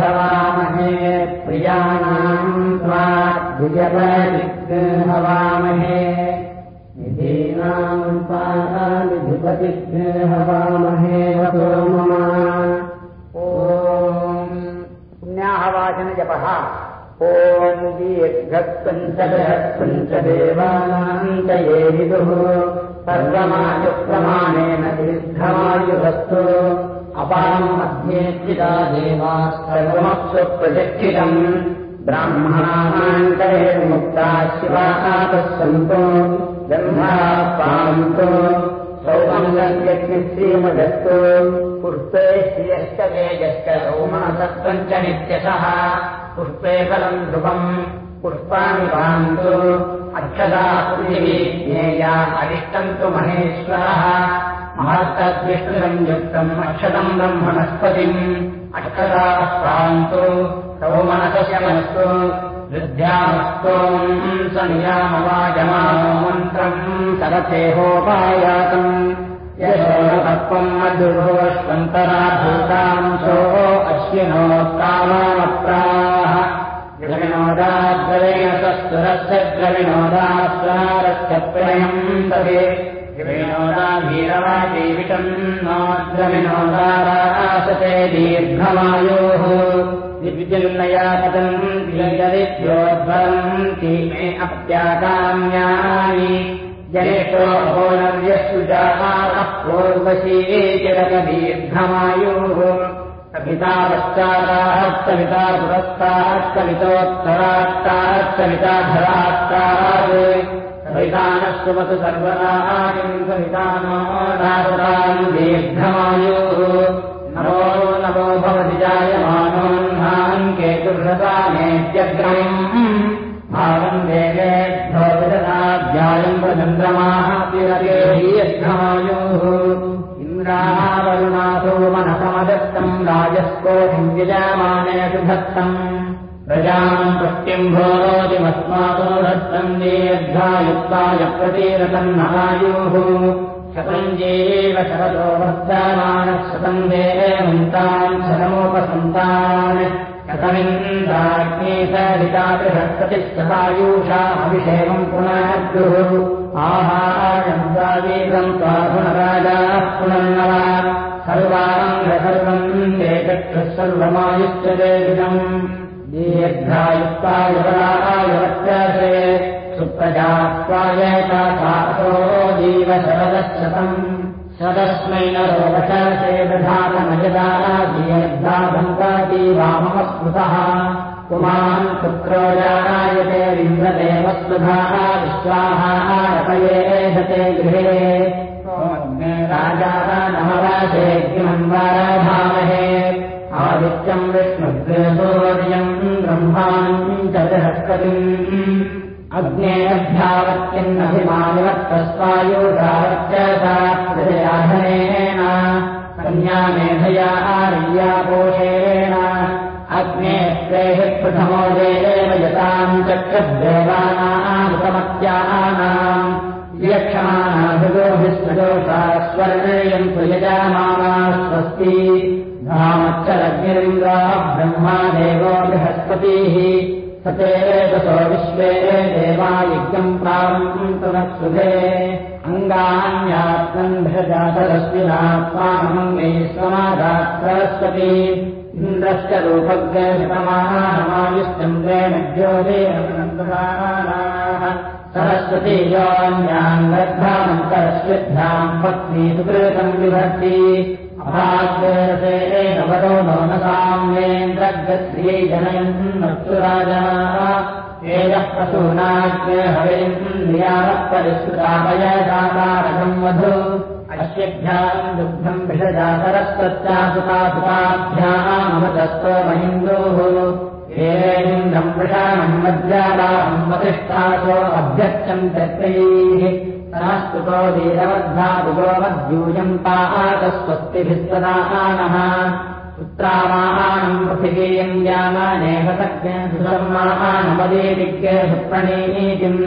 हवामहे प्रियाणाम् त्वा हवामहे निधीनाम् पाराधिपतिभ्य हवामहे वतो मम ॐ पुण्याहवाचनजपः। ॐ दीर्घत्पञ्चदशत्पञ्चदेवानान्तये विदुः। सर्वमायुप्रमाणेन दीर्घमायुधस्तु अपाम् मध्ये चिता देवाः सर्वमप्सु प्रचक्षितम् ब्राह्मणान्तरे मुक्ता शिवातः सन्तो गन्धाः पान्तु सौमङ्गल्यग्निश्रीमदस्तु पुष्पे श्रियश्च वेजश्च सौमासत्त्वम् च नित्यशः। पुष्पे फलम् ध्रुवम्। पुष्पाणि पान्तु। अक्षदा पृथिवी ज्ञेया अरिष्टम् तु महेश्वरः महस्तद्विष्णुसंयुक्तम् अक्षतम् ब्रह्मणस्पतिम्। अक्षदाः पान्तु सौमनसस्य मनस्तु। विद्यामस्तोम् स नियामवाजमानो मन्त्रम् सरथेहोपायातम् यशोतत्त्वम् मधुरोष्वन्तराभूतांशो अश्विनो कामामप्राः विनोदाद्रवेण सस्तुरस्य द्रविनोदास्वारस्य प्रयम् दवे विनोदाभीरवाजीविषम् नोद्रविनोदारासते दीर्घमायोः दिव्यन्नयापदम् दिव्यदिभ्योद्भरन्ति मे अप्याकाम्यानि जनेषो अहोनव्यस्तु जाताः पूर्वशीचरकदीर्घमायोः कविता पश्चाताः कविता पुरस्ताः कवितोत्तरात्ताः कविताधरात्ताः कवितानः सुमतु सर्वदायम् कवितानो रासताम् दीर्घमायोः। नमो नमो भवति जायमानोन्धाम् केतुर्हतामेत्यग्रम् भावम् देवेभ्यो विददाध्यायम् प्रचन्द्रमाः तिरगेहीयग्रमायोः इन्द्रावरुणासो मनसमदत्तम् राजस्कोटिम् यजामानयतु धत्तम् प्रजाम् दत्तम् दीर्घायुक्ताय प्रतीरतम् नरायुः शतम् जीव शरतो वर्धमानः शतम् देवन्तान् शतमोपसन्तान् शतमिन्दाग्ने सरितातिषत्पतिः शतायूषा अभिषेकम् पुनर्दुः आहारम् सावीरम् त्वाहुणराजाः पुनर्नवा सर्वाम् सर्वम् ते चक्षुः सर्वमायुश्च दीर्घायुक्तायुवरायुवत्यासे सुप्रजात्वायतासासो जीवशरदशतम्। शतस्मै न रोगशासे दधातमयदा दीर्घाभङ्काती वाममस्मृतः। पुमान् पुत्रो जायते विन्द्रदेवस्वधाः विश्वाहारपयेधते गृहे। राजा नमराशेऽग्निमम् वाराधामहे आदित्यम् विष्णुग्रसोर्यम् ब्रह्माणम् च बृहस्पतिम्। अग्नेऽभ्यावत्यन्नभिमानिवत्तस्वायुधावत्यसाधनेन कन्यामेधया आर्यापोषेण अग्ने प्रेः प्रथमो देव यताम् चक्रदेवानामृतमत्यानाम् यक्षमाणाभिगोभिस्वजोषा स्वर्णयम् सुयजामाना स्वस्ति धामच्चरग्निरिन्द्राः ब्रह्मा देवो बृहस्पतिः सतेवेदसो विश्वे देवायज्ञम् प्रारम्भे अङ्गान्यात्मन्भजातरस्विनात्मानमङ्गे स्वमादात् सरस्वती इन्द्रश्च रूपज्ञमायुश्चन्द्रेण ज्योतिरनन्दराः सरस्वती योऽन्याम् गर्भामन्तरश्विभ्याम् पत्नी सुकृतम् अभाग्यरसे नवरो नो न साम्येन्द्रगत्यै जनयन्नस्तुराजाः एजः प्रसूनाग्ने हवेन्द्रियाः परिष्कृतामयदाकारकम् वधु। अश्यभ्याम् दुग्धम् भिषजातरस्तच्चासुतासुताभ्यामतस्तो महिन्दोः हेन्द्रम् वृषाणम् मज्जालाहम् वतिष्ठासो अभ्यक्षम् चक्रैः वीरवद्धातुतो मद्यूयम् पाकस्वस्तिभिस्तदानः पुत्रामाहानम् पृथिवीयम् सुप्रणीतिम्।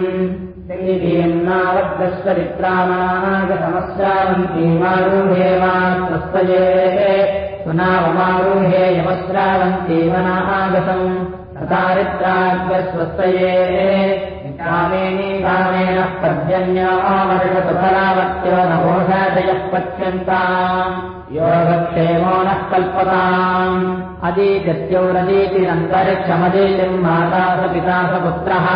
ीयन्नावद्गस्वरित्रामागतमस्यावन्तीमारूढेवास्तये पुनावमारुहे यमस्रावन्ती वनागतम् तथारित्राग्रस्वस्तये कामेनी कामेन पर्जन्यामर्षतु फलावत्यो नवोषादयः पच्यन्ता योगक्षेमो नः कल्पताम् अदीत्यौरदीतिरन्तरिक्षमदीतिम् माता स पिता स पुत्रः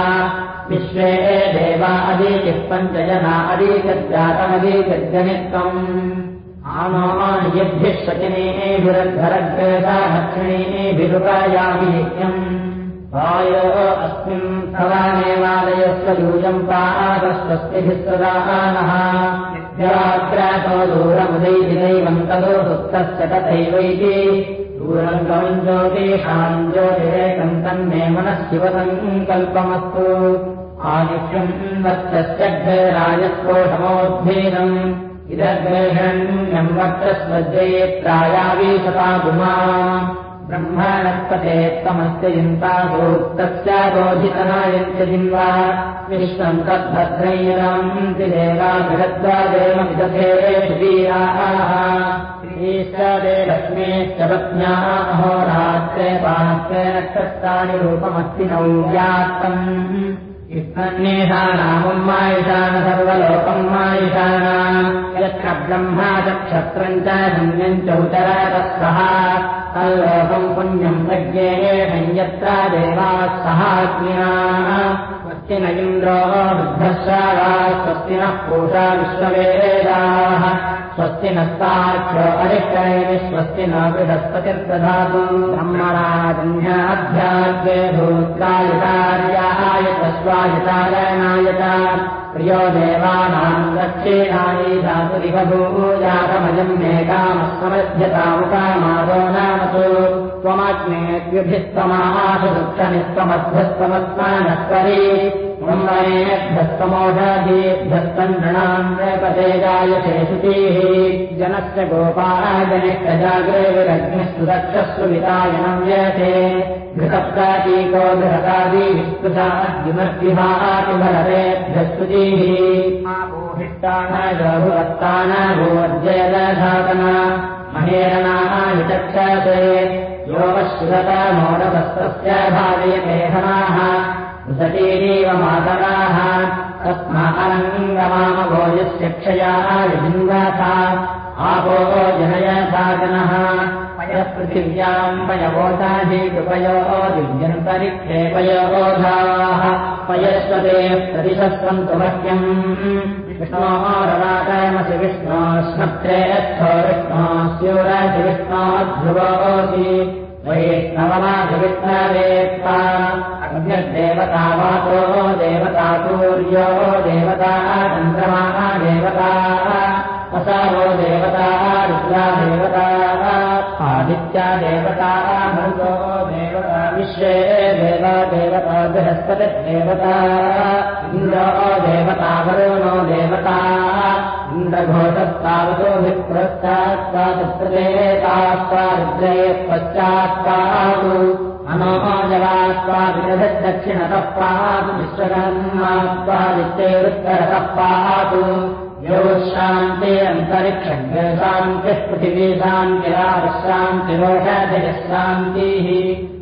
विश्वे देवा अदीतिः पञ्चजना अदीतज्जातमदीतज्जनित्वम् आनो यद्भिः शचिनीभिरद्धरग्रेता दक्षिणीभिरुपायाभियम् वायो अस्मिन् सवामेवालयस्य यूयम् पादस्वस्तिभिः सदानः नित्यरात्रातो दूरमुदैवम् ततो सुप्तस्य तथैवैति। दूरम् गमम् ज्योतिषाम् ज्योतिरेकम् तन्मे मनः शिवसङ्कल्पमस्तु आयुष्यम् वत्सस्यग्राजस्कोषमोद्भेदम् इदग्रेषण्यम् वक्षस्वज्रयेत्रायावीशता गुमा ब्रह्माणस्पते त्वमस्य चिन्तासूक्तस्य बोधितनायन्त्य जिन्वा विश्वम् तद्भद्रैरम् त्रिदेवाभिरद्वादेवमिदधेषुवीराः श्रीश्वरे लक्ष्मीश्च पत्न्याः अहोरात्रे पात्रे नक्षत्राणि रूपमस्ति नौव्यात्तम् इष्मन्येषाणामुम् मायुषाण सर्वलोकम् मायुषाण यत्र ब्रह्मा च क्षत्रम् च धन्यम् च उचरतः तल्लोकम् पुण्यम् प्रज्ञेयेषम् यत्र देवाः सहाग्न्या स्वस्ति न इन्द्रो वृद्धशालाः स्वस्ति नः पूषा विश्ववेदाः स्वस्ति नस्ताख्यो अरिष्टैः स्वस्ति न बृहस्पतिर्दधातु। ब्रह्मणाजन्याध्यात्वे भूत्रायुतार्याय तस्वायुतारणाय च प्रियो धातुरिव भूजातमयम् मेकामस्मध्यतामुकामादो नामसु। त्वमग्नेद्युभिस्तमाशु दुःखनिस्तमध्वस्तमस्मानस्वरी ब्रह्मणेभ्यस्तमोषादीभ्यस्तम् नृणाम् नृपतेजाय शेषुतीः जनस्य गोपाजनिष्टजाग्रे विरग्निस्तु दक्षस्तु वितायनम् यते घृतप्रातीको आपोहिष्टानभुवत्तानभूवर्जयदधातना महेरणाः यो वश्रुता मोदवस्तस्य भावयतेहनाः सतीरीव मातराः तस्मानङ्गमामभोजस्य क्षयाः विजिन्वाथा आपो जनयसागनः पयपृथिव्याम् पयवोधाधिकृपयो दिव्यन्तरिक्षेपयोधाः पयस्वते प्रतिशस्वन्तु मह्यम् विष्णोरवाकमसि विष्णोस्मत्रे स्थो विष्णोस्योरासि विष्णोध्रुवोऽसि वैष्णवमाधिविष्णवेत्ता अग्निर्देवता वातो देवता सूर्यो देवता चन्द्रमा देवता असावो देवता रुद्रा देवता आदित्या देवता देवता विश्वे देवा देवता बृहस्पतिर्देवता इन्द्रो देवता वरुणो देवता इन्द्रघोषस्तावतो रुद्रे पश्चात्पादु पातु विश्वकर्मात्वादित्यैरुत्तरतः पातु यो शान्ति शान्तिः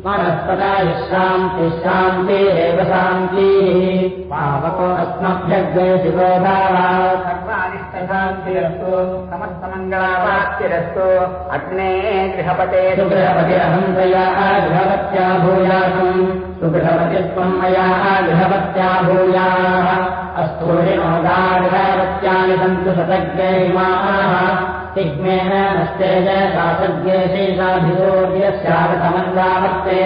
वनस्पताय शान्तिः शान्तिरेव शान्तिः पावको अस्मभ्यग्रे शिवोधारा सर्वानिष्टशान्तिरस्तु समस्तमङ्गलावाक्तिरस्तु अग्ने गृहपते सुगृहपतिरहन्तया गृहवत्या भूयासम् सुगृहपतित्वम् मया गृहवत्या भूयाः अस्तूरिणोदागृहवत्यानि सन्तु शतज्ञैमाः तिग्मेन नस्तेज सासज्ञे शेषाभिरोग्यस्यावतमन्दावर्ते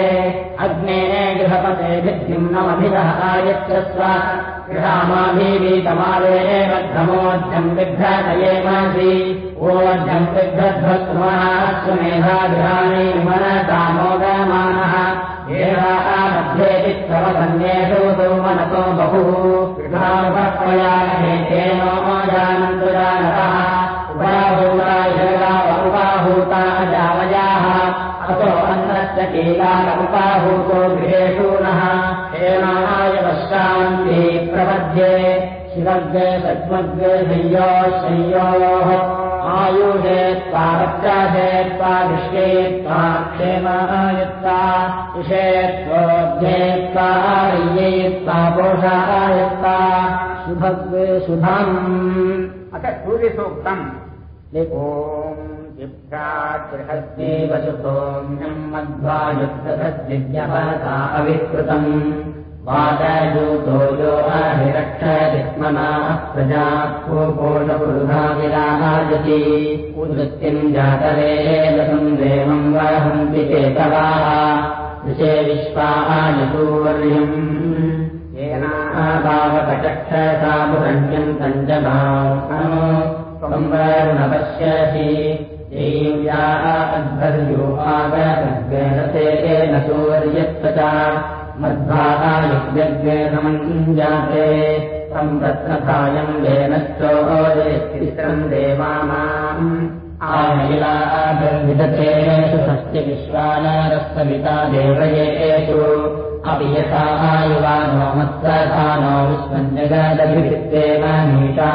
अग्ने गृहपते भिद्युम्नमभिधः आयच्छस्व। गृहामाभिवीतमाले मध्यमोऽध्यम् बिभ्रतयेमासि ओध्यम् बिभ्रध्वस्वमेधागृहाणि मनतामोदमानः एषा मध्येति स्वसन्न्येषु मनतो बहुः गृहापक्वया हेतेनो जानन्तु जानतः उपाहूता जगाव उपाहूता जावयाः अतो अन्नस्य कीलाक उपाहूतो गृहेषु नः। हेनाय पश्चान्ति प्रपद्ये शिवर्गे सद्मग्गे शय्यो शय्योः आयुषे त्वा रक्षाधे त्वा विश्वे त्वा क्षेमायत्ता विषे त्वोध्ये त्वा आर्ये त्वा पोषायत्ता शुभग्वे शुभम्। अथ सूर्यसूक्तम्। ॐ जिह्वागृहस्येव सुतोऽन्यम् मध्वायुक्तसद्विद्यपहसा अविकृतम् वादयूतो यो अभिरक्षदित्मनाः प्रजा कोपोषपुरुधा विराजति उदृत्यम् देवम् वहन्ति चेतवाः। ऋषे विश्वायसूर्यम् पुरण्यम् तञ्जमानपश्यसि देव्याः अध्वर्यो आगरसेन सूर्यत्वचा मध्वायुग्यग्नेसमञ्जाते संरत्नथायम् वेनश्चोदित्रम् देवानाम्। आमैलाभिर्विदथेषु सस्य विश्वानारस्तमिता देवयेषु। अपि यथा आयुवानो मत्सधानो विस्मञ्जगदभित्तेन नीता।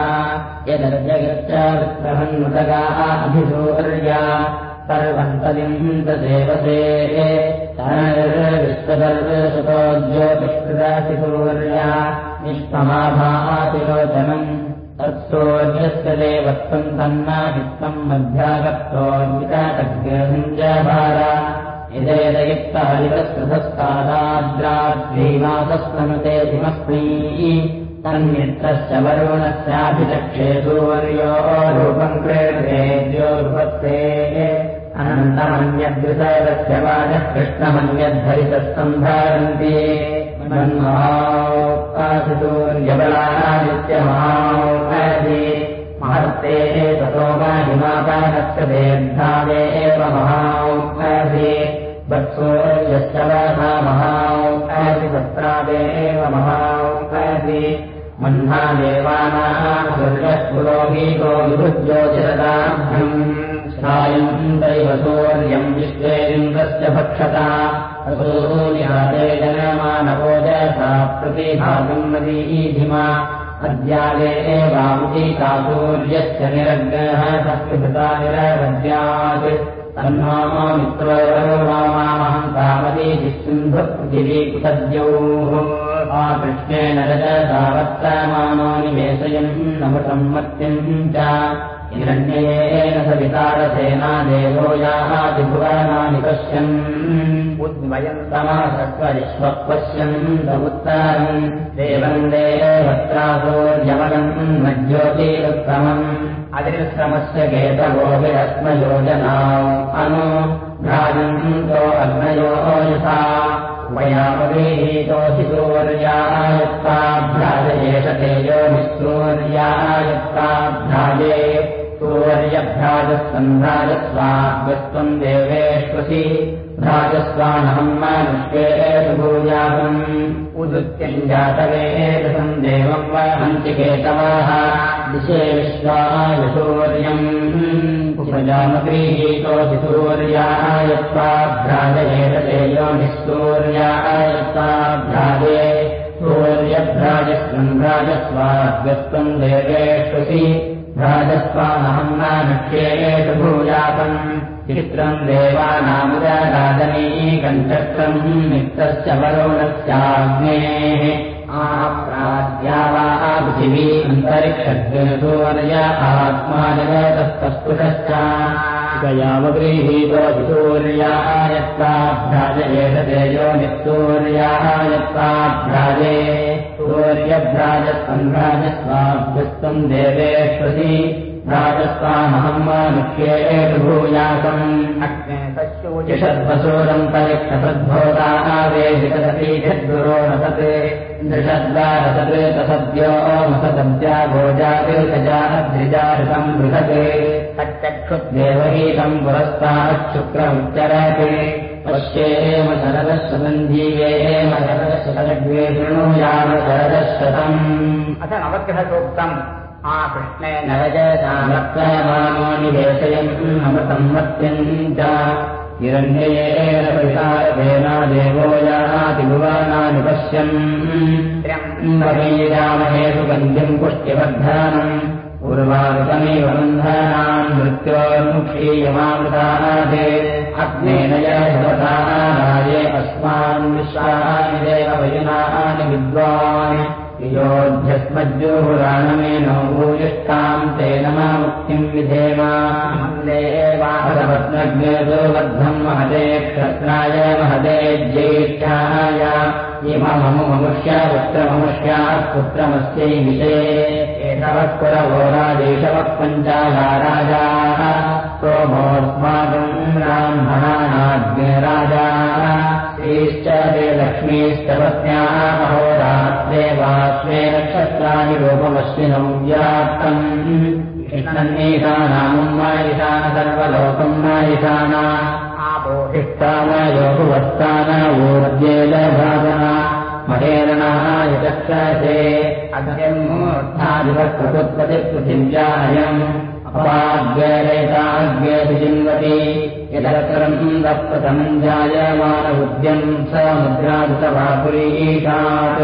यदर्जगच्च वृत्रहन्नुतगा अभिसूर्या सर्वन्तलिम् तदेवते विश्वदर्शतो ज्योतिष्कृदासिसूर्या निष्पमाभातिलोचनम् तत्सोऽस्य देवत्वम् तन्नाहित्वम् मध्यागत्तोऽन्विताग्रहञ्जभार यदेदयुक्तहरितस्कृतस्तादाद्राद्रीमासस्तमते धिमस्मै तन्मित्रस्य वरुणस्याभिचक्षे सूर्यो रूपम् क्रीडे रूपत्ते अनन्तमन्यद्विषयस्य वाचः कृष्णमन्यद्धरितः सम्भारन्ति सूर्यबलादित्यमहासि महत्ते ततो महिमापानस्य देर्धावे एव महासि वत्सूर्यस्य वासा महासि तत्रावे एव सूर्यः पुरोहीतो विभुज्योतिरदाभ्यम् सायम् दैव सूर्यम् विश्वेन्द्रस्य भक्षता। सूर्यादे जनमानवोजसा प्रतिभागम् नदीधिमा अद्याले एवामुदीता सूर्यस्य निरग्रः सत्कृता निरवद्यात्। तन्नामा मित्रोमामहम् तावदीति सिन्धुपृथिवीकुतद्योः आकृष्णेन रजसा वर्तमानो निवेशयन् नमसम्मत्यम् च हिरण्येन सवितारसेना देवो यादिभुवनानि पश्यन्। उद्वयन्तमासत्त्वरिष्वपश्यन्तमुत्तरम् देवम् देवत्रासोर्यमनम् न ज्योतिरुत्तमम् अतिरुत्तमस्य केतवोभिरस्मयोजना अनु भ्राजन्तो अग्नयो यथा। वयामवीहीतोऽसि सूर्यायत्ताभ्राजयेष तेजो निःसूर्यायत्ताभ्राजे सूर्यभ्राजस्सन्भ्राजस्वाग्रस्त्वम् देवेष्वसि भ्राजस्वानहम् मनुष्येषु भूयासम्। उदुत्यम् जातवेदसम् देवम् केतवाः दिशे सूर्यायत्वाभ्राजयेत तेजो निःसूर्यायत्ताभ्राजे सूर्यभ्राजस्वम्भ्राजस्वाग्रस्त्वम् देवेष्वसि भ्राजस्वानहम् नानुष्येषु भूयातम् चित्रम् देवानामुदादनी कञ्चक्रम् नित्यस्य वरुणस्याग्नेः। आप्राद्या वा पृथिवी अन्तरिक्षग्रसूर्य आत्मा सूर्यायत्ताभ्राजयेष तेजो देवेष्वसि भ्राजस्वामहम् मुख्येषु भूयासम् षद्वसूरम् परिक्षतद्भोतावेदितपीठद्गुरो नसत् दृषद्वारसत् तसद्यो मसदब्जा भोजातिर्गजाद्रिजाऋतम् बृहत् तच्चक्षुद्देवहीतम् पुरस्ताच्छुक्रमुच्चरत् पश्येम शरदः शतञ्जीवेम शरदः शतग्वे शृणुयाम शरदः शतम् अथ नवग्रहसूक्तम्। आकृष्णेन नरजसामत्तमानो निवेशयन् अमृतम् मत्यम् च हिरण्येन देवो याति भुवानानि पश्यन् वैयामहे सुगन्ध्यम् पुष्ट्यवर्धानम् पूर्वारुतमेव बन्धानाम् मृत्योर्मुक्षीयमामृतानादे अग्नेन यशवतानाये अस्मान् विश्वानि देव वयुनानि विद्वान् योऽध्यस्मज्जोहुराणमेनो भूयिष्ठाम् तेन मा मुक्तिम् विधेमादेवाहरपत्नज्ञो बद्धम् महदे क्षत्राय महदे ज्येष्ठाय। इमममुष्या पुत्रममुष्याः पुत्रमस्यै विषये। एतवः पुरवो राजेशवः पञ्चाला राजाः सोमोऽस्माकम् ब्राह्मणानाज्ञे राजाः श्रीश्च ते लक्ष्मीस्तवत्याः महोरात्रे वा स्वे नक्षत्राणि रूपमश्विनौ व्याप्तम् कृष्णन्नीशानामुम् मायिशान सर्वलोकम् मायिशाना आपोषिष्टानयोगुवत्तान ऊर्जेलभागना महेरणाय चक्षसे अग्निमूर्धादिवत्पृथिव्यायम् अपाग्यरेताग्यभिजिन्वति यदक्रम् दप्रथमम् जायमानबुद्ध्यम् स मुद्रादृतवापुरीशात्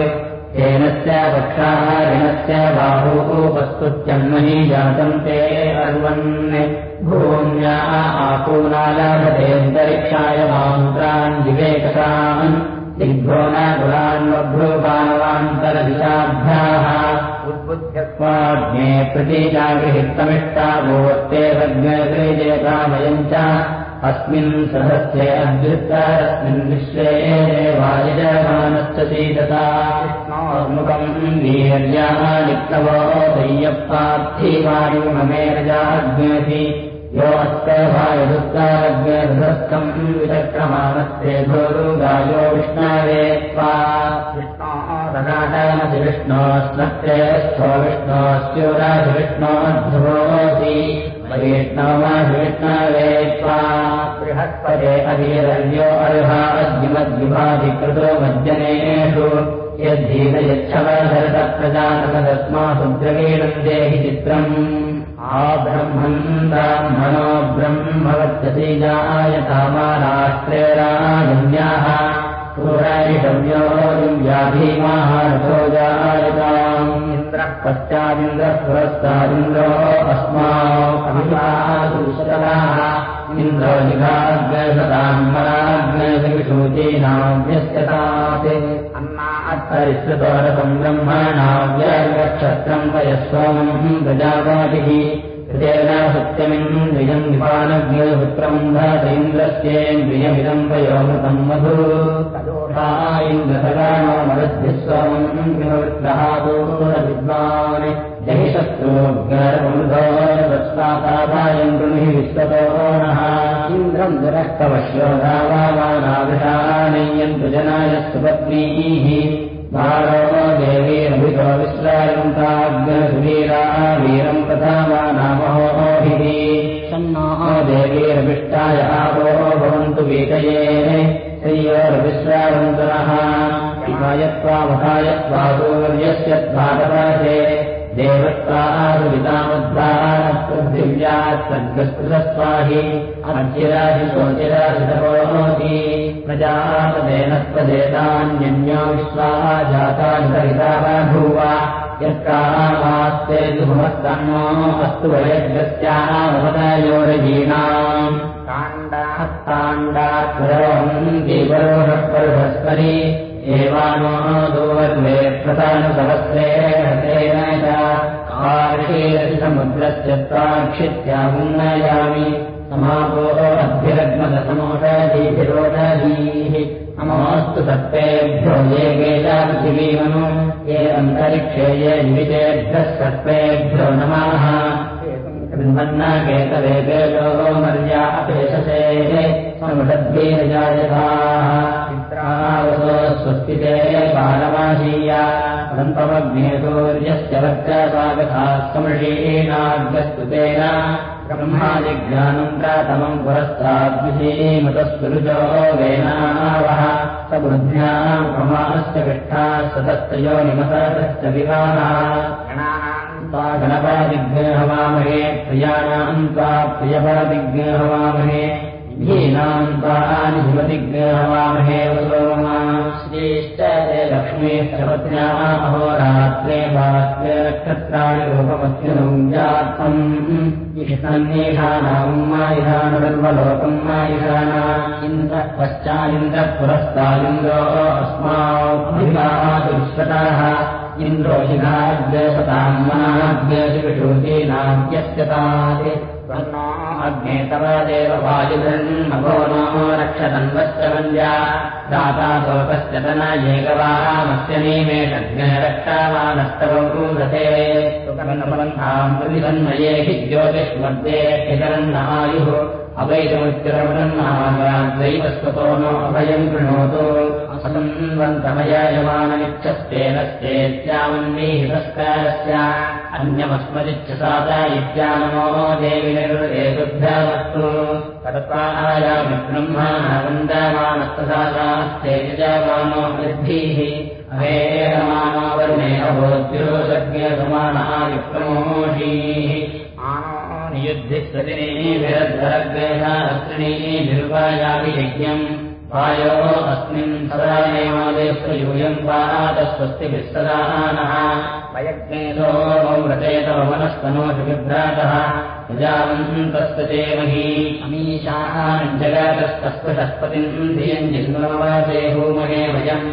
तेनस्य पक्षाः ऋणस्य बाहुः वस्तुत्यन्महि जातम् ते अर्वन् भूम्या आपूनालभतेऽन्तरिक्षाय मान्त्रान् विवेकतान् दिग्भो न कुलान्वभ्रूपानवान्तरदिशाभ्याः उद्बुध्यस्वाज्ञे प्रतीजागृहितमिष्टाभूत्ते सज्ञकामयम् च अस्मिन् सहस्ये अद्युत्तरस्मिन् विश्वे वायजमानश्च सीदता मुखम् वीर्याः लिप्तवो दय्यप्पार्थिवायुममेरजाज्ञसि यो अस्तभायदुत्तारज्ञस्तम् विचक्रमाणस्ते भोरुगायो विष्णवे स्वा विष्णोरगाटमसि विष्णोध्रुवोऽसि वैष्णवासि विष्णवे स्वा बृहस्पते अधीरव्यो अर्हा अद्युमद्युभाधिकृतो मज्जनेषु। यद्धीन यच्छवधरतप्रजातकदस्मासु द्रवीणम् देहि चित्रम् आब्रह्मन् ब्राह्मणो ब्रह्मवत्यसि जायतामाराष्ट्रे राजन्याः पुरायिषव्यो व्याधीमाः रथो जायताम् इन्द्रः पश्चादिन्द्रः पुरस्तादिन्द्रो अस्माभिषतलाः इन्द्रो निघाग्रसताम् पराग्रसविषूचीनाव्यस्यतात् अन्नात्तरिश्रुतोरकम् ब्रह्मणाव्यक्षत्रम् पयस्वामम् प्रजापातिः पयोमृतम् मधु इन्द्रसगानो मरद्यस्वामम् विमवृत्रहादोरविद्वान् जहि शत्रोग्रमृधोस्तातायम् गृहि विश्वतो नः इन्द्रम् दुरस्तवश्योधावानाविषानय्यन्तु जनाय सुपत्नीः बालो देवीरभितो विश्रायन्ताग्रसुवीरा वीरम् तथा वा नामहोभिः सन्नो देवीरभिष्टाय आपो भवन्तु वीतये श्रियोरविश्रावन्तनः यत्त्वावधायत्वा सूर्यस्य त्वादपाशे देवत्वारुवितामद्वापृथिव्यात् सर्गस्पृतस्वाहि अर्चिराशिशोचिराशितपोति प्रजापदेनस्पदेतान्यन्यो विश्वाः जातानि सहिताः भूव यत्कामास्ते सुमस्तन्नो अस्तु वयज्ञस्यामवदयोरजीनाम् काण्डास्ताण्डात्वरवन्ति वरोषपर्भस्परि एवानो दोवर्वे प्रधानसहस्रे हतेन च कार्षेरसि समुद्रस्य प्राक्षित्यामुन्नयामि समापो अभ्यरग्मदसमोषधीभिरोषधीः नमोऽस्तु सर्पेभ्यो ये गेजा पृथिवीमनु ये अन्तरिक्षे ये निवितेभ्यः सर्पेभ्यो नमः। मर्या समुषद्भिरजायथाः चित्रावसो स्वस्तिते सूर्यस्य वर्चसागथाः समृषीणाग्रस्तुतेन ब्रह्मादिज्ञानम् प्रातमम् पुरस्ताद्विषीमतस्तुरुजो वेनावः स बुद्ध्याम् प्रमाणस्य पिष्ठाः सतस्तयो निमतश्च विवाहाः गणपादिज्ञ हवामहे प्रियाणाम् त्वा प्रियपादिज्ञ हवामहे धीनाम् तानि भवतिग्रहवामहे सोमा श्रीश्च अहोरात्रे पात्रे नक्षत्राणि रूपमत्युनम् जातम् इष्टन्येषाणाम् मायुषाणवल्वलोकम् मायुषाणा इन्द्रः पश्चादिन्द्रः पुरस्तादिन्द्रो विश्वतः इन्द्रो शिखाग्रसताम् मनाग्रशिविषूतीनाद्यस्यतात् अग्ने तव देव वायुधन्मभो नो रक्षतन्वश्च वन्द्या दाता लोकस्य तनयेकवाहामस्य नीमेषज्ञ रक्षावानस्तवूरते सुकर्णपन्थाम् प्रतिसन्मये हि ज्योतिष्मध्ये हितरन्न आयुः। नो अभयम् कृणोतु। असंवन्तमयजमानमिच्छस्तेनश्चेत्यामन्नीहितस्कारस्य अन्यमस्मदिच्छसाद इत्यानमो देवि निर्देशुभ्यामस्तु तदत्वायामि ब्रह्मानवन्दमानस्तसास्ते यजमानो वृद्धिः अहेरमानो वर्णेभोद्योसज्ञसमानः विक्रमोषीः युद्धिस्तदिनीभिरद्धरग्रेशास्त्रिणी निर्वायामि यज्ञम् वायो अस्मिन् सदा नैवादेस्तु यूयम् पादस्वस्तिभिः सदा नः वयज्ञेतो व्रतेतो मनस्तनोषु विभ्रातः चेमहि अमीशान् जगातस्तस्पतिम् धियम् जिन्मवासे होमहे वयम्।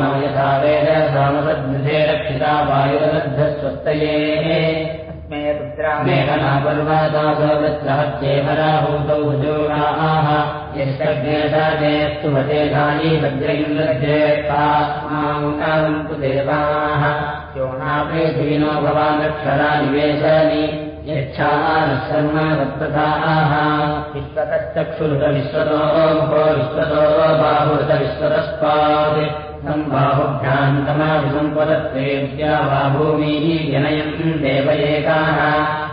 नो यथा वेद सामसद्विधे रक्षिता वायुरलब्धस्वस्तये यष्टज्ञेषाजेस्तु वचेधानी वज्रैर्लज्जेत्तास्माङ्कान्तु देवाः योनापृथिविनो भवानक्षरा निवेशानि यच्छानः शर्म दत्तथाः विश्वतश्चक्षुरुत विश्वतो विश्वतो बाहुरुत विश्वतस्पात् सम्बाहुभ्यान्तमाभिसम्पदत्वेद्या वा भूमिः जनयम् देवयेकाः।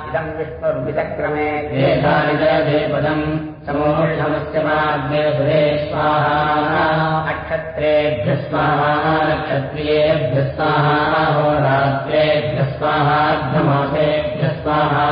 इदम् विष्णुर्विचक्रमे देशादिदयपदम् समोषमस्य माग्नेसुरे स्वाहा। नक्षत्रेभ्यः स्वाहा नक्षत्रियेभ्यः स्वाहा होरात्रेभ्यः स्वाहार्धमासेभ्यः स्वाहा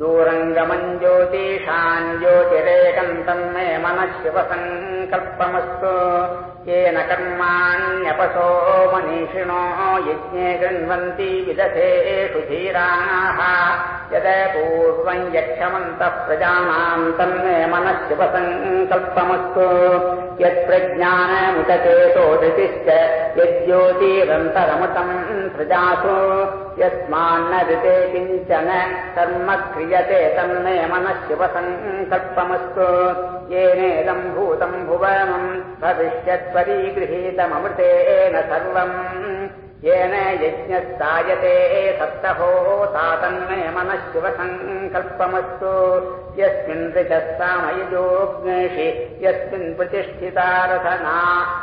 दूरङ्गमम् ज्योतिषाम् ज्योतिरेकम् तन्मे मनः शिवसङ्कल्पमस्तु येन कर्माण्यपसो मनीषिणो यज्ञे गृह्णन्ति विदधेषु धीराः। यद पूर्वम् यक्षमन्तः प्रजानाम् तन्मे मनः शिवसङ्कल्पमस्तु धृतिश्च यज्ज्योतिरन्तरमुतम् प्रजासु यस्मान्न ऋते किञ्चन कर्म क्रियते तन्मे मनः शिवसङ्कल्पमस्तु। येनेदम् भूतम् भुवनम् भविष्यत्परीगृहीतममृतेन सर्वम् येन यज्ञस्तायते सप्तहो तातन्मे मनः शिवसङ्कल्पमस्तु यस्मिन् ऋचः सामयुजोग्नेषि यस्मिन् प्रतिष्ठिता रथना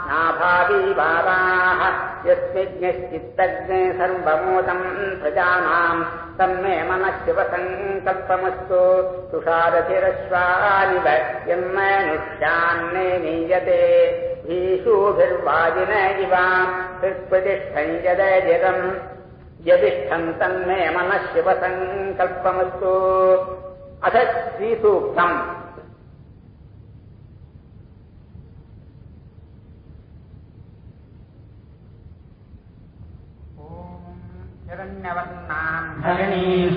नाभावी बालाः यस्मिज्ञश्चित्तज्ञे सर्वमूतम् प्रजानाम् तन्मे मनः शिवसङ्कल्पमस्तु। तुषारथिरश्वानिव यन्मनुष्यान्ने नीयते। भीषूभिर्वाजिन इवाम् हृत्प्रतिष्ठम् यदिष्ठम् तन्मे मनः शिवसङ्कल्पमस्तु। अथ श्रीसूक्तम्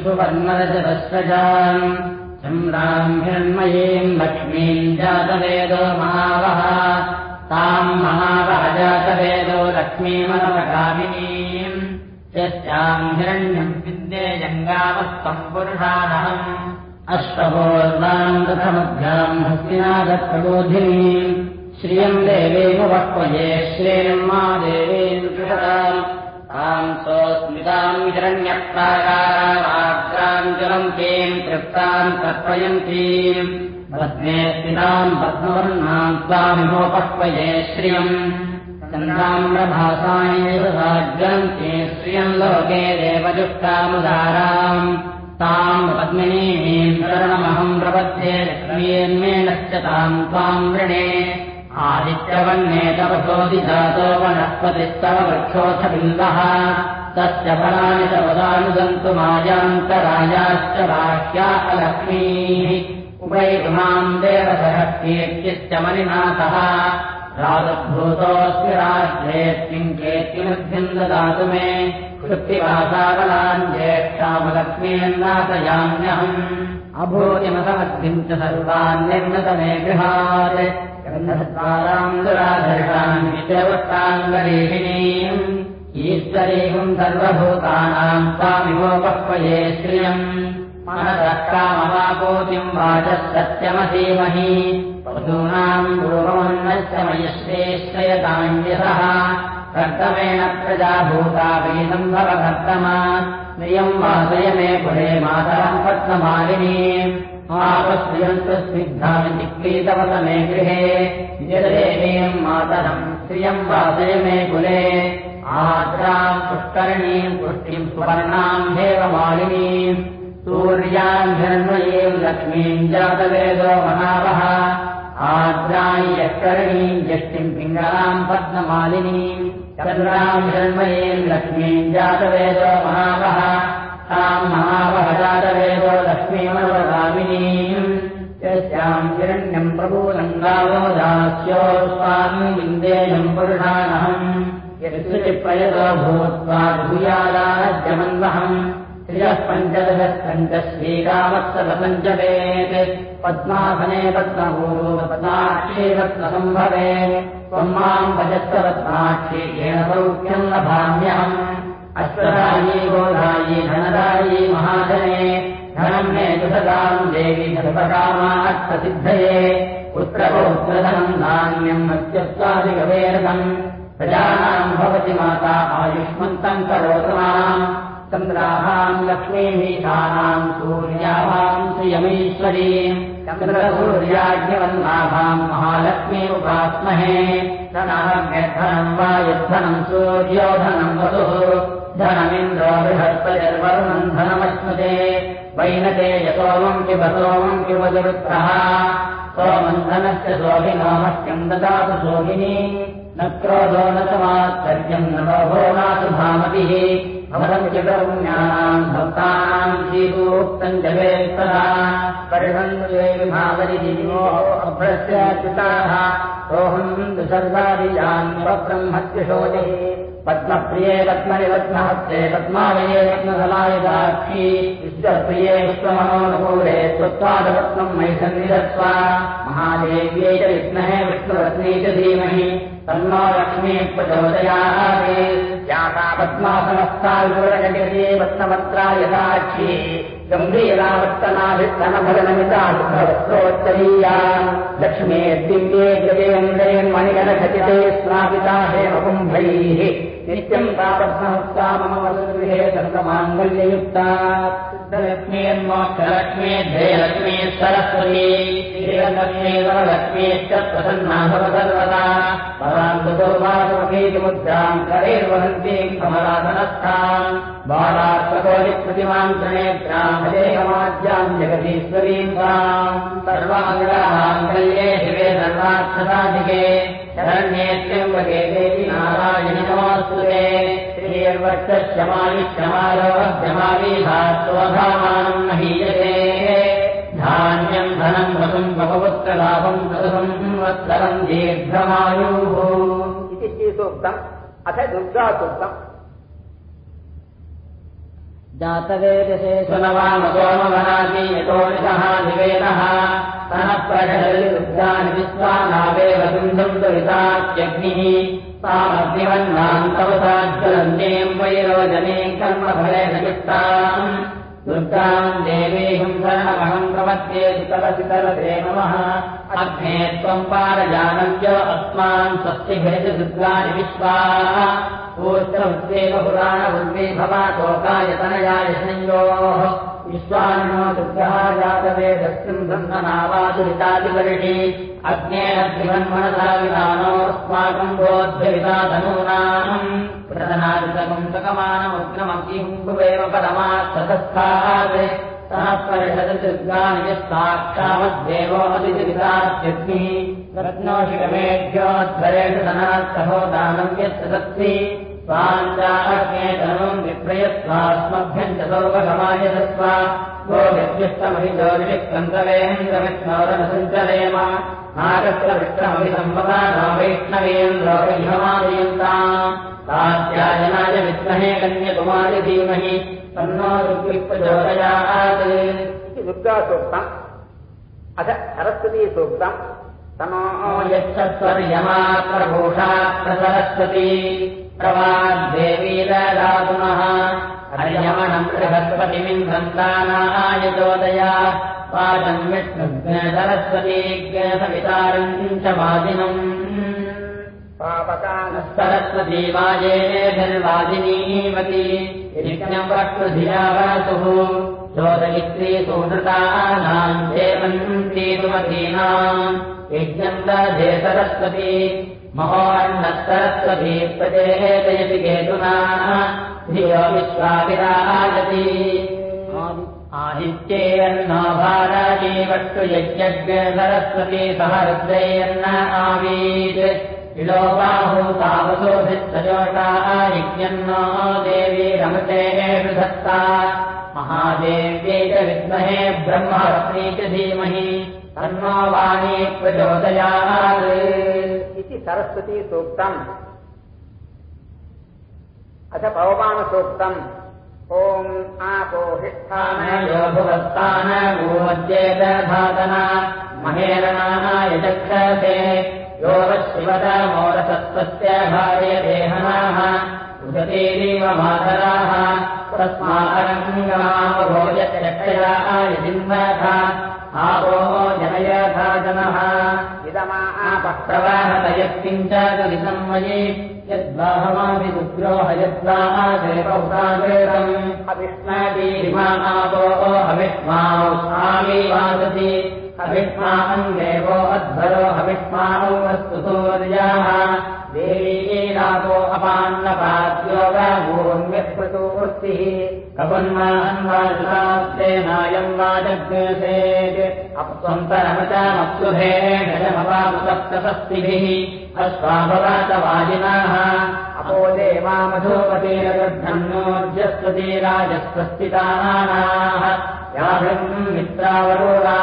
सुवर्णरजतस्रजाम् चन्द्राम् हिरण्मयीम् लक्ष्मीम् जातवेदो महावः। ताम् महावः जातवेदो लक्ष्मीमनवकामिनीम् यस्याम् हिरण्यम् विद्ये जङ्गामस्तम् पुरुषाणहम् अष्टभोर्वाम् रथमभ्याम् हस्तिनागप्रबोधिनीम् श्रियम् देवीमुपक्वये श्रेयम् मा देवीम् कृषताम् ताम् सोऽस्मिताम् हिरण्यप्राकारामाग्राम् ज्वलन्तीम् तृप्ताम् तर्पयन्तीम् पद्मेऽस्मिताम् पद्मवर्णाम् त्वामिमोपक्वये श्रियम् चन्द्राम्रभासायैव साग्रन्ते श्रियम् लोके देवजुष्टामुदाराम् ताम् पद्मिनीमीम् शरणमहम् प्रपद्ये ताम् त्वाम् वृणे आदित्यवन्ने तपसोदिजातो वनस्पतिस्तव वृक्षोऽथ बिन्दः। तस्य फलानि तवदानुदन्तु मायान्तरायाश्च बाह्या अलक्ष्मीः। उपैतुमाम् देवसः कीर्तिश्च मणिनाथः। राजभूतोऽस्मि राज्येऽस्मिन् केत्किमध्यम् ददातु मे। कृत्तिवासावलाम् ज्येष्ठामलक्ष्मीन्नाशयाम्यहम् अभूतिमसमद्भिम् च सर्वान् निर्मत मे गृहात् गन्धद्वाराम् दुराधर्षाम् विश्ववष्टाङ्गलेहिनीम् ईश्वरीयम् सर्वभूतानाम् स्वामिवोपक्वये श्रियम् कामवापोतिम् वाचः सत्यमधीमहि वधूनाम् पूर्वमन्नश्चमयश्रेश्रयताञ्जसः कर्तमेण प्रजाभूता वेदम् भवकर्तमा स्त्रियम् वासय मे पुरे मातरम् पद्ममालिनी चिक्रीतवत मे गृहे। निजदेवीयम् मातरम् श्रियम् वासय मे कुले। आद्राम् पुष्करणीम् पुष्टिम् सुवर्णाम् देवमालिनीम् सूर्याम् धर्मयीम् लक्ष्मीम् जातवेदो मनावः। आद्राम् यष्करणीम् यष्टिम् पिङ्गलाम् पद्ममालिनीम्। चन्द्राम् धर्मयीम् लक्ष्मीम् जातवेदो महावः ताम् महावः जातवेदो लक्ष्मीमनवगामिनीम् यस्याम् हिरण्यम् गावो दास्यो स्वामी विन्देयम् पुरुषानहम्। यत्प्रयतो भूत्वा भूयादाज्यमन्वहम् त्रियः पञ्चदशः श्रीरामस्तपञ्चवेत् पद्मासने पद्मभूतो पद्माक्षी रत्नसम्भवे। त्वम् माम् पद्माक्षी येन सौख्यम् लभाम्यहम् अश्वदायी गोधायी धनदायी महाजने धनम् मे दुषदाम् देवी सर्वकामार्थसिद्धये पुत्रपौत्रधनम् धान्यम् मत्यत्वादिगवेरथम् प्रजानाम् भवति माता आयुष्मन्तम् करोतु माम् चन्द्राभाम् लक्ष्मीभीतानाम् सूर्याभाम् श्रियमीश्वरीम् चन्द्रसूर्याज्ञवन्नाभाम् महालक्ष्मीमुपास्महे धनम् वा यद्धनम् सूर्योधनम् वधुः धनमिन्द्रो बृहस्पतिर्वरुणम् धनमश्नुते वैनते यतोमम् पिबतोमम् पिबदुरुत्रः सोमम् धनस्य शोभिनोमह्यम् ददातु शोभिनी न क्रोधो न समात्कर्यम् न लोभो नातु भामतिः। भवतम् च करुण्यानाम् भक्तानाम् जवेत्तदा परिषन्वे विभावरिजीवो अभ्रस्य चिताः सोऽहम् तु सर्वादिजान्यवब्रह्मस्य शोचिः पद्मप्रिये पद्मनि पद्महस्ते पद्मालये रत्नसलायदाक्षी विश्वप्रिये विश्वमनोनुकूले त्वत्पादपत्नम् मैसन्निरत्वा महादेव्यै च विष्महे विष्णुरत्ने च धीमहि तन्नो लक्ष्मी प्रचोदयात् याता पद्मासनस्था विवरजगते पद्मवत्रा यथाक्षी गम्भीरावर्तनाभिस्तनभजनमिता शुभवस्त्रोत्तरीया लक्ष्मे दिव्ये गजेन्द्रेन्मणिगणखचिते स्नापिता हेमकुम्भैः नित्यम् तापद्महस्ता मम वसुगृहे सर्वमाङ्गल्ययुक्ता लक्ष्मीर्मोक्षलक्ष्मी ध्येयलक्ष्मी सरस्वती श्रीलक्ष्मी वरलक्ष्मीश्च प्रसन्ना भव सर्वदा। परान्तुर्वासमभीतिमुद्राम् करैर्वहन्तीम् कमलासनस्थाम् जगदीश्वरीम् ताम् सर्वाङ्गलाङ्गल्ये शिवे सर्वाक्षसाधिके शरण्येत्यम्बके देवि नारायणि नमोऽस्तुते श्रीर्वक्षमालिक्षमालोभ्यमालीभात्वभामानम् महीयते। धान्यम् धनम् वसुम् भगवत्तलाभम् प्रसम् वत्सरम् दीर्घमायुः। इति श्रीसूक्तम्। अथ दुर्गासूक्तम् सुनवामसोमवनाति यतो निवेदः। तनः प्रषदुर्गानि विश्वानावेव सिन्धुम् दुरितात्यग्निः तामग्निवन्नान्तवसाज्वलन्तीम् वैरोजनीम् कर्मफलेन युक्ताम् दुर्गाम् देवीहम् शरणमहम् प्रपद्ये सुतरसितरसे नमः। अग्ने त्वम् पारजानव्य अस्मान् स्वस्तिभेद दुर्गानि विश्वाः। पूर्वस्येव पुराणवृद्वे भवातोकाय तनयाय संयोः विश्वानिनो दुर्गः जातवेदस्मिन् ब्रह्मनावादुरितादिवर्षि अग्नेन त्रिवन्मनसा विधानोऽस्माकम् बोध्यविदाधनूनाम् प्रदनादितकुंसकमानमुग्नमकीहुम्भुवेव परमात्तस्थात् सः परिषदुर्गानि यस्साक्षामद्देवोऽतिजिवितात्यग्निः रत्नोषिकमेभ्योऽध्वरेषु धनात्सहो दानम् यत्सदस्ति स्वाञ्चाग्नेतनम् विप्रयस्वास्मभ्यम् च लोकगमाय दत्त्वा गो नागत्र नो तात्यायनाय विद्महे कन्यकुमारि धीमहि। तन्नो दुर्विप्रचोदयात् इति दुर्गासूक्तम्। अथ सरस्वतीसूक्तम्। तनो यच्छत्वर्यमा प्रभूषा प्रसरस्वती हर्यमणम् बृहस्पतिमिम् सन्तानाय चोदया वाचम् विष्णुज्ञ सरस्वतीज्ञसवितारम् च वादिनम्। यज्ञम् प्रकृधिया वसुः चोदयित्री सुहृतानाम् देवन्ती सुमतीनाम् यज्ञम् दधे सरस्वती सरस्वती प्रचेतयति केतुना धियो विश्वाभिराजति। आदित्येयन्न भारती वस्तु यज्ञज्ञ सरस्वती सह रुद्रयन्न आवीत् विलोपाहु तावसोभिस्तजोषा यज्ञन्नो देवी रमतेषु धत्ता। महादेव्यै च विद्महे ब्रह्मवत्नी च धीमहि। तन्नो वाणी प्रचोदयात् इति सरस्वतीसूक्तम् अथ पवमानसूक्तम् ॐ आपोहिष्ठानयो भुवस्तानूमज्येतधातना महेरणाय चक्षसे। यो वशिवदमोरसत्त्वस्य भार्यदेहनाः उदतीरीव मातराः। तस्मारङ्गमावभोजचक्षयाय जिन्वथा आपो जनयथा जनः इदमा आपः प्रवाहतयत्किम् च दुरिसंमयि यद्वाहमाभिदुग्रोह यद्वादेवौताम् अविष्णादीरिमापो हविष्माौ स्वामी वासति हविष्माहम् देवो अध्वरो हविष्माौ वस्तु सूर्याः। देवीरापो वाजग्सेत् अप्स्वन्तरमचामप्सुभेषमपामुसप्तसस्तिभिः अश्वाभवाचवाजिनाः। अपो देवा मधुपतेरगर्धन्योर्जस्वतीराजस्वस्तितानाः याभिम् मित्रावरोरा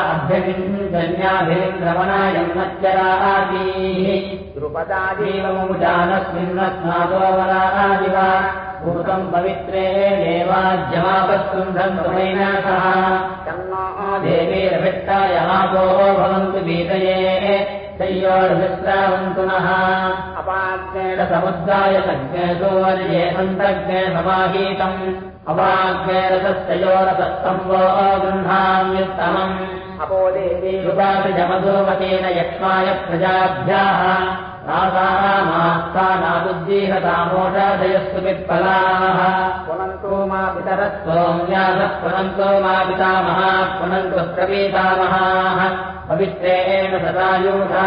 मच्चरातीः द्रुपदाजीवमुजानस्मिन्नस्नातो वरादिव भूतम् पवित्रे देवाज्यमापस्कुन्धम् तमैनाथः तन्नो देवीरभिष्टाय आपो भवन्तु बीतये शय्योर्भिश्रावन्तु नः अपाग्नेन समुद्राय सज्ञसूर्ये सन्तज्ञे समाहीतम् अपाग्नेन तस्योरसस्तम् वो गृह्णाम्युत्तमम् अपो देवी कृपाजमधोमतेन यक्ष्माय प्रजाभ्याः नासामास्तानादुज्जीहतामोषादयस्तु वित्फलाः पुनन्तो मा सोम्यासः पुनन्तो मा पितामहा पुनन्तो प्रवीतामहाः। पवित्रेण सदायूषा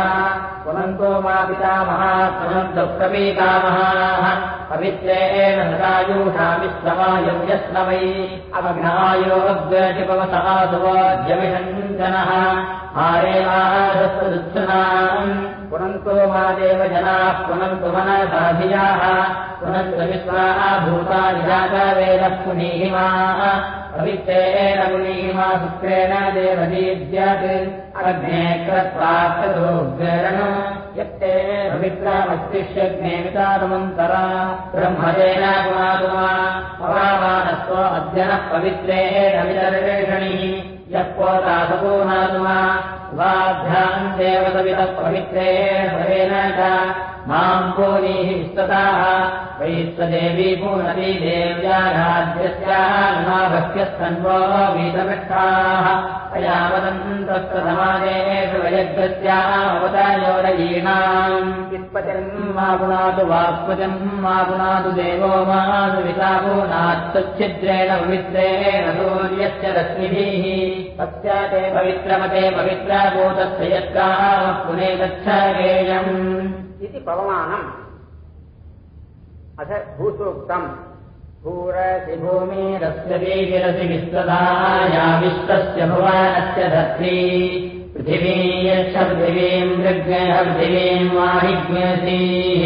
पुनन्तो मा पितामहा पुनन्तो प्रवीतामहाः पवित्रेण सदायूषा विश्वमायम् यस्नवै अवघ्नायो अग्रशिपवसः सुवोद्यमिषञ्जनः आरेवादस्तदुत्सनाम् पुनन्तो मा देवजनाः पुनन्तु मनसाधियाः। पुनन्तु विश्वाः भूतानि जातवेदः पुनीहिमाः देवदीद्यात् अग्ने कृत्वाग्रेण यत्ते पवित्रमस्तिष्यग्ने विचारमन्तरा ब्रह्मदेन पुनातुमा परामानस्व अद्यनः पवित्रेण विदर्शणिः यः पोतासपूनातुमा वाभ्याम् देवतवितः पवित्रेण भवेन च माम् वैश्वदेवी पूर्णती देव्या राज्यस्याः नुमाभक्त्यस्तन्वो वीतमिष्ठाः अयावदन्तस्तसमाजेषु वयज्ञस्यामवतायोरयीणाम् विस्पतिम् मा पुनातु वाक्पतिम् मा पुनातु देवो मातु वितापूनात्तच्छिद्रेण पवित्रेण सूर्यस्य रश्मिभिः। तस्य ते पवित्रमते पवित्राभूतस्य यत्काः पुने गच्छेयम् इति पवमानम्। अथ भूसूक्तम्। भूरसि भूमिरस्य वीरसि विस्तदाया विश्वस्य भुवनस्य धत्री पृथिवी यच्छ पृथिवीम् मृग्यः पृथिवीम् वाहिज्ञसीः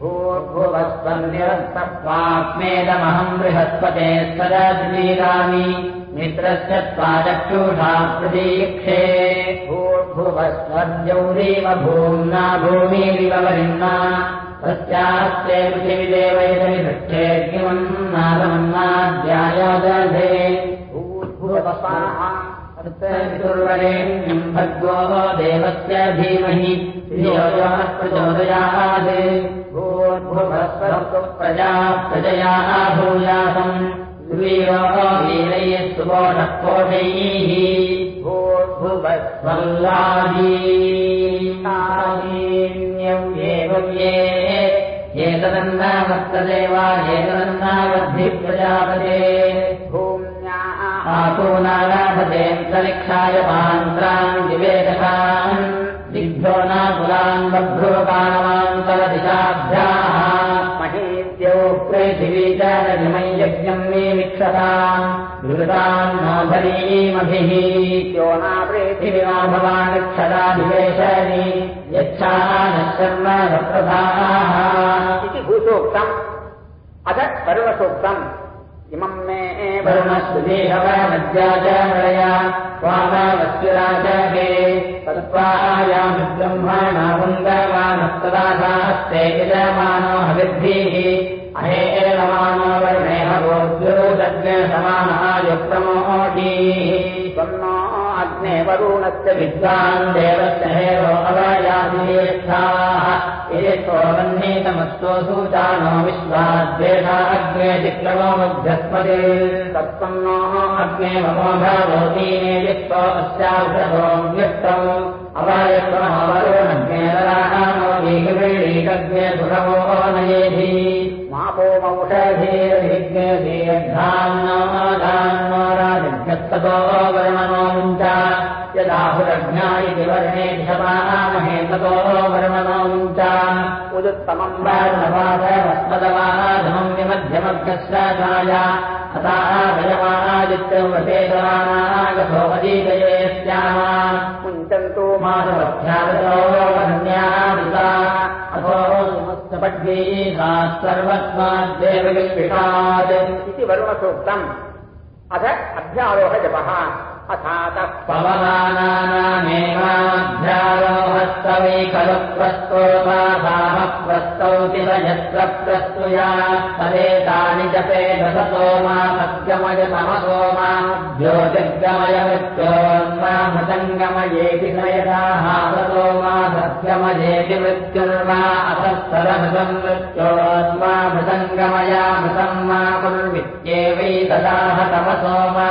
भूर्भुवस्पन्दिरस्तप्वात्मेदमहम् बृहस्पते सदीरामि मित्रस्य त्वाचक्षुषा प्रतीक्षे भूर्भुवस्वर्जौरीव भूम्ना भूमिरिव वरिम्ना तस्यास्ते पृथिविदेवैतविभक्षेऽग्निमन्नादमन्नाध्यायोदधे भूर्भुवस्वाः र्वरेण्यम् भद्वो देवस्य धीमहि। धियो यः प्रचोदयात् भूर्भुवस्वस्तु प्रजा प्रजयाः भूयासम् ये एतदन्नामस्तदेवा एतदन्नावद्धि प्रजापते। भूम्याः आतो नाराधतेऽन्तरिक्षाय पान्त्रान् विवेदकान् दिग्भ्यो नाकुलान् बभ्रुवपानवान्तरदिशाभ्याः महीद्यौ यज्ञम् यो यच्छाः नः शर्म सप्रधाः इति भूसूक्तम् अथ पर्वसूक्तम् इमम् मे वरुणस्वदेहवनद्या च मलया स्वामावस्विरा च हे तत्त्वायामि ब्रह्मणा वृन्दमानस्तदासास्ते यजमानो हविद्भिः गोद्योदग्नसमानाय प्रमोटीः त्वन्नो अग्ने वरुणस्य विद्वान् देवस्य हेरो अवयादिष्ठाः एतो वह्नीतमस्तो सूचानो विश्वाद्वेषा अग्ने चिक्रमो मध्यस्पति तत्त्वन्नो अग्ने ममो नरानो वीगवेणीकग्ने सुखमो नयेधि मापो मौष षधीर्विज्ञे दीर्घान्नो दान्नो राजभ्यस्ततो वर्मणो मुञ्च यदाहुरज्ञा इति वर्णे शपामहे ततो वर्मणो मुञ्च उदुत्तमम् वादवादमस्मदवाधमम् विमध्यमभ्यश्राय अताः अथो समस्तपड्यैः सर्वस्माद्देव विष्टात् इति वरुणसूक्तम्। अथ अभ्यारोह जपः। अथातः। पवनानामेवाध्यारोहस्तवै खलु प्रस्तोमाधामः प्रस्तौति स यत्र प्रस्तुया तदेतानि जपे दशसोमा सत्यमय ज्योतिर्गमय न यदाः सतोमा सत्यमयेति मृत्युर्मा असत्सरमृतम् मृत्योन्मामृतङ्गमया मृतम् मा कुर्वित्येवै तदाह तमसोमा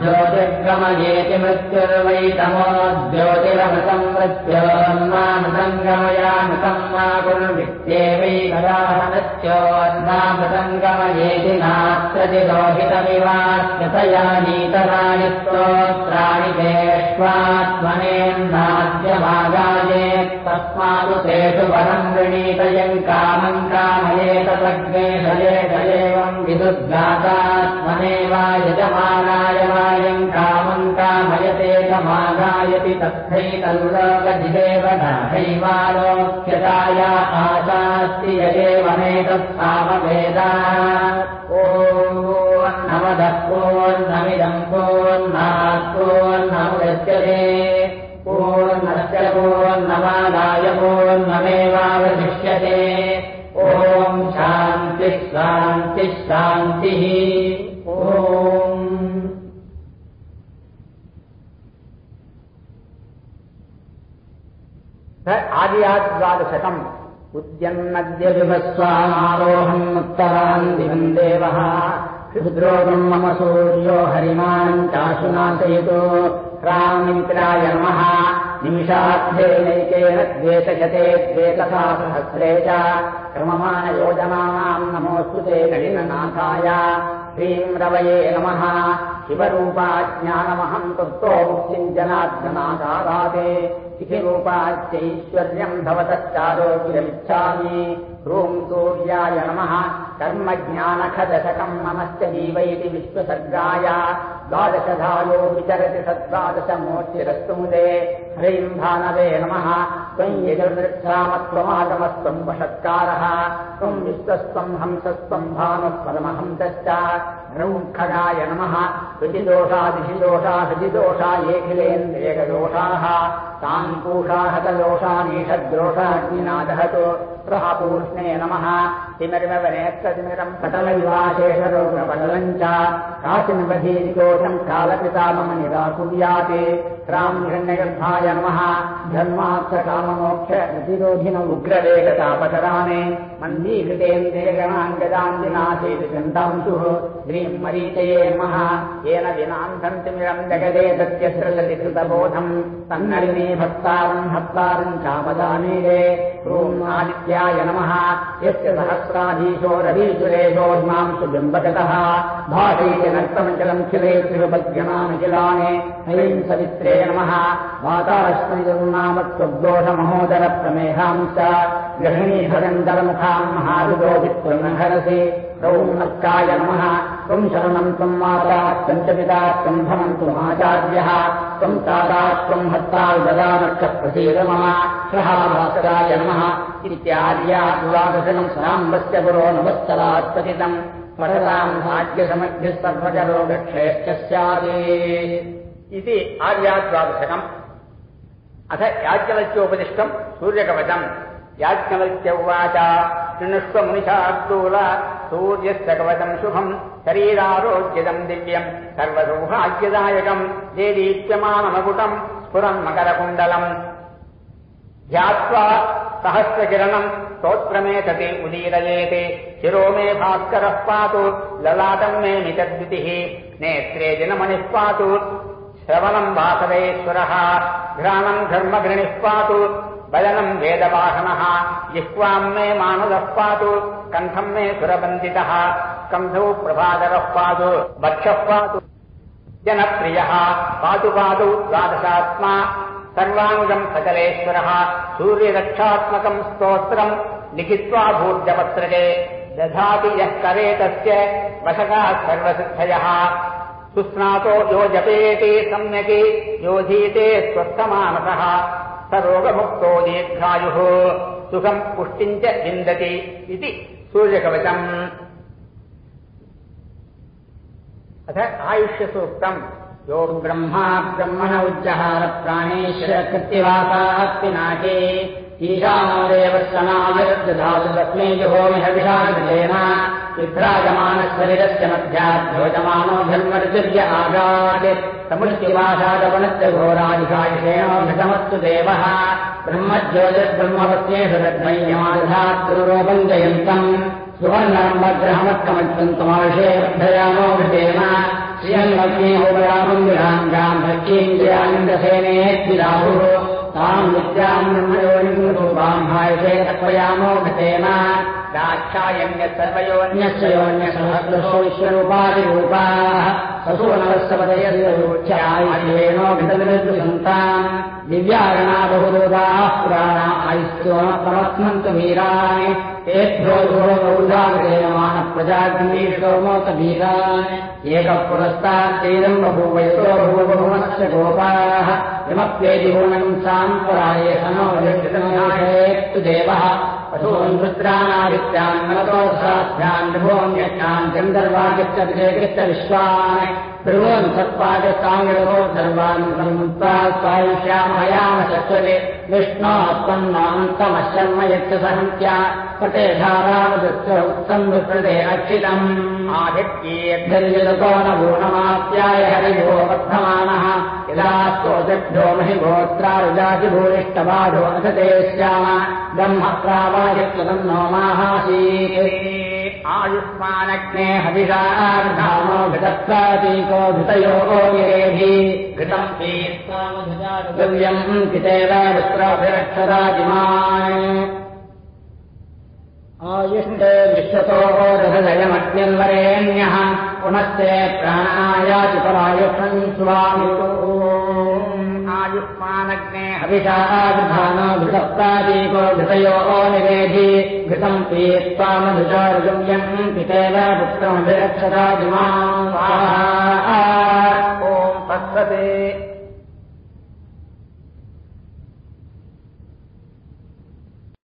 ज्योतिर्गमयेति मृत्युर्वै तमो ज्योतिरमृतम् मृत्योन्मामृतङ्गमयामृतम् मा कुर्वित्येवै तदाह नत्योन्मामृतङ्गमयेति नात्रतिरोहितमिवास्यतया नीतराणि स्तोत्राणि तेष्वात्मनेन्नाद्यमागाये तस्मादु तेषु वरम् वृणीतयम् कामम् कामयेत सग्ने शये शयेवम् विदुद्गातात्मनेवा यजमानाय वायम् कामम् कामयते समागायति तथैतल्लोकजिदेव नाहैवालोक्यताया आशास्ति पूर्णमिदम् पूर्णात् पूर्णमुदच्यते पूर्णस्य पूर्णमादाय पूर्णमेवावशिष्यते ॐ शान्तिः शान्तिः शान्तिः। ॐ। आदियाद्वादशतम् उद्यन्नद्य विभस्वामारोहम् उत्तरान् दिवम् देवः हृद्रोगम् मम सूर्यो हरिमान् चाशुनाशयितो राममित्राय नमः। निमिषार्थेनैकेन द्वेषयते द्वेतसा सहस्रे च। क्रममाणयोजनानाम् नमोऽस्तु ते कठिननाथाय श्रीम् रवये नमः। शिवरूपा ज्ञानमहम् तत्तो मुक्तिम् जनार्दनादाते शिखिरूपाच्चैश्वर्यम् भवतश्चारोग्यमिच्छामि ह्रूम् सूर्याय नमः। कर्मज्ञानखदशकम् नमश्च जीवैति विश्वसर्गाय द्वादशधायो विचरति सद्वादशमूर्तिरस्तु मुदे। ह्रीम् भानवे नमः। त्वम् यजुर्वृक्षामत्वमागमस्त्वम् वषत्कारः। त्वम् विश्वस्त्वम् हंसस्त्वम् भानुस्पदमहंसश्च ह्रौङ्खगाय नमः। शुचिदोषादिशिदोषा हृदिदोषा येखिलेन्द्रियगदोषाः तान् पूषाहतदोषानीषद्रोषाग्निनादहतु प्रहापूष्णे नमः। तिमिर्मवनेत्रतिमिरम् पटलविवाशेषरोगपटलम् च काचिन्वधीरिकोषम् कालपिता मम निराकुर्याते राम् हिरण्यगर्भाय नमः। धर्मार्थकाममोक्ष प्रतिरोधिन उग्रवेगतापकराणे मन्दीकृतेन्द्रियगणाङ्गदान्दिनाथेति गन्धांशुः श्रीम् मरीचये नमः। येन विनान्तन्तिमिरम् जगदे सत्यस्रसति कृतबोधम् तन्नरिणे भक्तारम् भक्तारम् चापदानीरे। ॐ आदित्याय नमः। यस्य सहस्राधीशो रवीसुरेशोर्मांसु बिम्बगतः भाषैते नक्तमचलम् खिले त्रिपद्यमानकिलाने हरिम् सवित्रे नमः। वातारश्मयम् त्वद्दोषमहोदरप्रमेहांश्च गृहिणीधरन्तरमुखाम् महारुदोभित्वहरसि रौन्नर्काय नमः। त्वम् शरणम् त्वम् माता त्वम् भवम् त्वमाचार्यः त्वम् ताता त्वम् हत्ता ददानर्कः प्रसीद मम। श्रहाभास्कराय नमः। इत्याद्या द्वादशनम् साम्बस्य पुरो नवत्सरात्पतितम् परताम् भाग्यसमग्भिः सर्वजरोगक्षेश्च स्यादे इति आर्याद्वादशकम् अथ याज्ञवल्क्योपदिष्टम् सूर्यकवचम्। याज्ञवल्क्य उवाच शृणुष्व मुनिशार्दूल सूर्यस्य कवचम् शुभम् शरीरारोग्यदम् दिव्यम् सर्वसौभाग्यदायकम् देदीप्यमानमकुटम् स्फुरन् मकरकुण्डलम्। ध्यात्वा सहस्रकिरणम् स्तोत्रमेतति उदीरयेते शिरो मे भास्करः पातु ललाटम् मे नितद्वितिः नेत्रे दिनमणिः पातु श्रवणम् वासवेश्वरः घ्राणम् धर्मघृणिः पातु बलनम् वेदवाहनः जिह्वाम् मे मानुदः पातु कण्ठम् मे सुरबन्दितः कन्धौ प्रभाकरः पातु वक्षः पातु। जनप्रियः पातु पातु द्वादशात्मा सर्वाङ्गम् सकलेश्वरः सूर्यरक्षात्मकम् स्तोत्रम् लिखित्वा भूर्जपत्रके। दधाति यः करे तस्य वशकाः सर्वसिद्धयः सुस्नातो यो जपेति सम्यक् योधीते स्वस्थमानसः स रोगमुक्तो दीर्घायुः सुखम् पुष्टिम् च विन्दति इति सूर्यकवचम्। अथ आयुष्यसूक्तम्। यो ब्रह्मा ब्रह्मण उज्जहार तस्मै जुहोमिह विषाकृतेन विभ्राजमानशरीरस्य मध्याध्योजमानो धर्मर्जुर्य आगात् समुष्टिवासादवनस्य घोरादिकायुषेणोऽभिषमस्तु देवः ब्रह्मज्योतिर्ब्रह्मवस्येषु रद्मय्यमाधातृरूपम् जयन्तम् सुवर्णम् वग्रहमत्कमत्सन्तमाविषे वर्धयामो घृतेन श्रियन्मग्नेहोपयामम् विराङ्गाम् भक्तीन्द्रियानिन्द्रसेनेद्विराहुः ताम् ब्रह्मयोनिरूपाम् भायसे तर्पयामो घृतेन दाक्षायण्य सर्वयोन्यस्य अन्यस्य योन्यसहस्रशो विश्वरूपादिरूपाः ससूनवस्सपदयस्योच्चायेनो घटनिर्दुसन्ताम् दिव्यागणा बहुदूताः पुराणा आयुष्यो प्रमत्मन्तु वीराणि तेभ्यो दूरबौधाग्रेयमान प्रजाग्नीषोमोतवीरान् एकः पुरस्तात्तेदम् बभूवयतो भूवभुवनस्य गोपाः यमप्येति गुणम् साम्पराये समोदिष्टु देवः। पशून् रुद्राणादित्यान् मनतोसाभ्यान् नभोन्यक्षान् गन्धर्वादित्य विजयकृत्य विश्वान् सर्वान् समुत्वा स्वायुष्यामयाम चत्वरे विष्णोत्पन्नान्तमशर्म यच्च सहन्त्या धारामदस्य उत्तम् विप्रते अक्षितम् आधिक्येर्धर्यतो न भूणमाप्याय हरिभो वर्धमानः। यदा स्तोतिभ्यो महि गोत्रारुजाति भूयिष्टबाधो अथते स्याम ब्रह्मप्रावायत्वतम् नो माहासीत् आयुष्मानग्ने हविषाधामो घृतत्वातीको घृतयो निरेभिः घृतम् द्रव्यम् पितेव पुत्राभिरक्षदाजिमान् आयुष्टे विश्वतो रथजयमग्निर्वरेण्यः पुनस्ते प्राणायाति परायुषम् स्वामि आयुष्मानग्ने हविषाधानो घृतप्रादीको घृतयो निवेधि घृतम् पीत्वामधुचारुगम्यम् पितेव पुत्रमभिरक्षदाजिमान् ॐ तत्सते